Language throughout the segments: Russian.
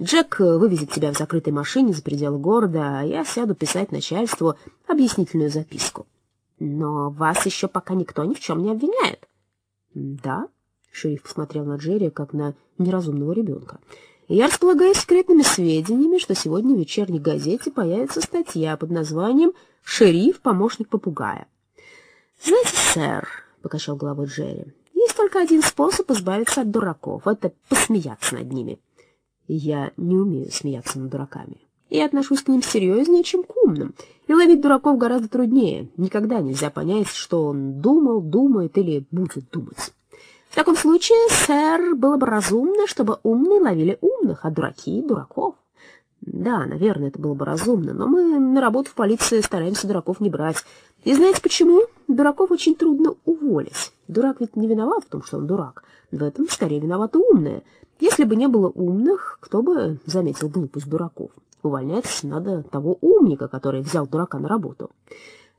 Джек вывезет тебя в закрытой машине за пределы города, а я сяду писать начальству объяснительную записку. Но вас еще пока никто ни в чем не обвиняет. Да? Шериф посмотрел на Джерри, как на неразумного ребенка. Я располагаю секретными сведениями, что сегодня в вечерней газете появится статья под названием «Шериф, помощник попугая». «Знаете, сэр», — покачал головой Джерри, — «есть только один способ избавиться от дураков — это посмеяться над ними». «Я не умею смеяться над дураками. Я отношусь к ним серьезнее, чем к умным, и ловить дураков гораздо труднее. Никогда нельзя понять, что он думал, думает или будет думать». В таком случае, сэр, было бы разумно, чтобы умные ловили умных, а дураки — дураков. Да, наверное, это было бы разумно, но мы на работу в полиции стараемся дураков не брать. И знаете почему? Дураков очень трудно уволить. Дурак ведь не виноват в том, что он дурак. В этом скорее виноваты умные. Если бы не было умных, кто бы заметил глупость дураков? Увольнять надо того умника, который взял дурака на работу.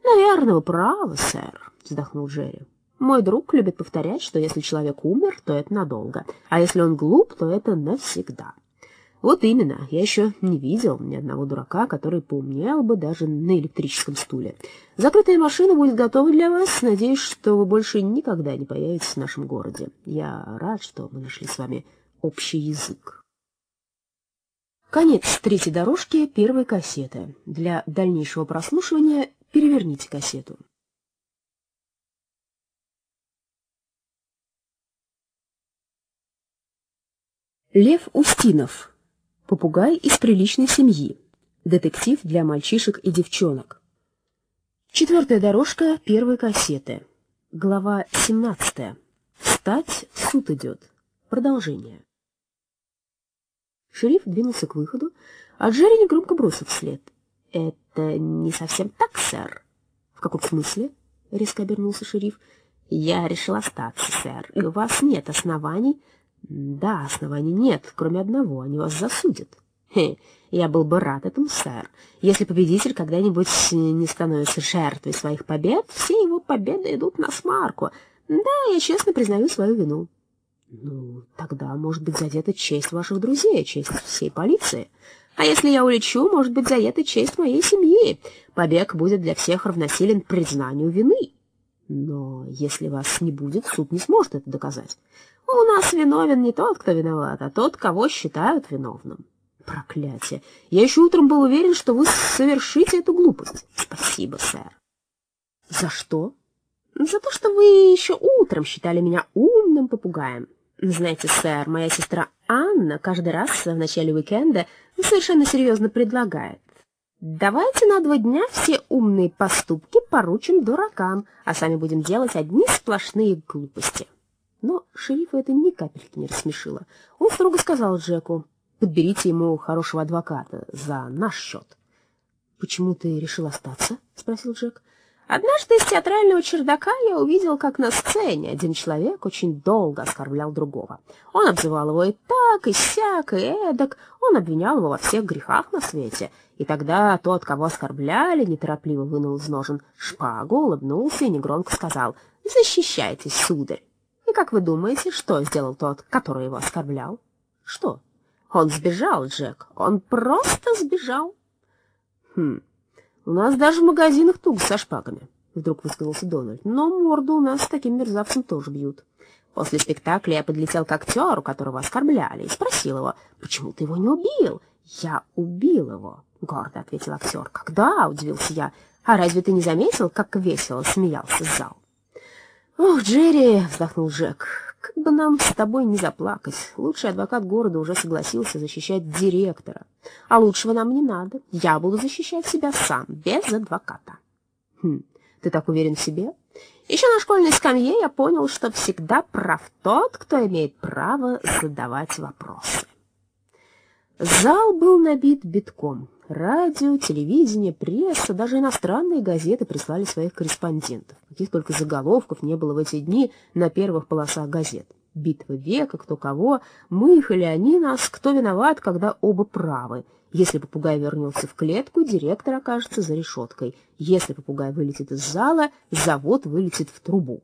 Наверное, вы правы, сэр, вздохнул Джерри. Мой друг любит повторять, что если человек умер, то это надолго, а если он глуп, то это навсегда. Вот именно, я еще не видел ни одного дурака, который поумнел бы даже на электрическом стуле. Закрытая машина будет готова для вас. Надеюсь, что вы больше никогда не появитесь в нашем городе. Я рад, что мы нашли с вами общий язык. Конец третьей дорожки первой кассеты. Для дальнейшего прослушивания переверните кассету. Лев Устинов. Попугай из приличной семьи. Детектив для мальчишек и девчонок. Четвертая дорожка первой кассеты. Глава 17. Встать, суд идет. Продолжение. Шериф двинулся к выходу, а Джерри негромко бросил вслед. «Это не совсем так, сэр». «В каком смысле?» — резко обернулся шериф. «Я решил остаться, сэр, и у вас нет оснований...» Да, оснований нет, кроме одного, они вас засудят. Хе, я был бы рад этому, сэр. Если победитель когда-нибудь не становится жертвой своих побед, все его победы идут на смарку. Да, я честно признаю свою вину. Ну, тогда, может быть, задета честь ваших друзей, честь всей полиции. А если я улечу, может быть, задета честь моей семьи. Побег будет для всех равносилен признанию вины. Но если вас не будет, суд не сможет это доказать. У нас виновен не тот, кто виноват, а тот, кого считают виновным. Проклятие! Я еще утром был уверен, что вы совершите эту глупость. Спасибо, сэр. За что? За то, что вы еще утром считали меня умным попугаем. Знаете, сэр, моя сестра Анна каждый раз в начале уикенда совершенно серьезно предлагает. Давайте на два дня все умные поступки поручим дуракам, а сами будем делать одни сплошные глупости. Но шерифа это ни капельки не рассмешило. Он строго сказал Джеку, подберите ему хорошего адвоката за наш счет. — Почему ты решил остаться? — спросил Джек. Однажды из театрального чердака я увидел, как на сцене один человек очень долго оскорблял другого. Он обзывал его и так, и сяк, и эдак, он обвинял его во всех грехах на свете. И тогда тот, кого оскорбляли, неторопливо вынул из ножен шпагу, улыбнулся и негромко сказал «Защищайтесь, сударь». И как вы думаете, что сделал тот, который его оскорблял? Что? Он сбежал, Джек. Он просто сбежал. Хм. У нас даже в магазинах туго со шпагами, вдруг высказался Дональд. Но морду у нас с таким мерзавцем тоже бьют. После спектакля я подлетел к актеру, которого оскорбляли, и спросил его, почему ты его не убил? Я убил его, гордо ответил актер. Когда? удивился я. А разве ты не заметил, как весело смеялся зал? «Ох, Джерри!» — вздохнул Джек. «Как бы нам с тобой не заплакать. Лучший адвокат города уже согласился защищать директора. А лучшего нам не надо. Я буду защищать себя сам, без адвоката». «Хм, ты так уверен в себе?» Еще на школьной скамье я понял, что всегда прав тот, кто имеет право задавать вопросы. Зал был набит битком. Радио, телевидение, пресса, даже иностранные газеты прислали своих корреспондентов. Каких только заголовков не было в эти дни на первых полосах газет. Битва века, кто кого, мы их или они нас, кто виноват, когда оба правы. Если попугай вернется в клетку, директор окажется за решеткой. Если попугай вылетит из зала, завод вылетит в трубу.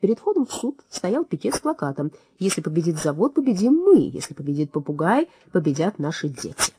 Перед входом в суд стоял пикет с плакатом «Если победит завод, победим мы. Если победит попугай, победят наши дети».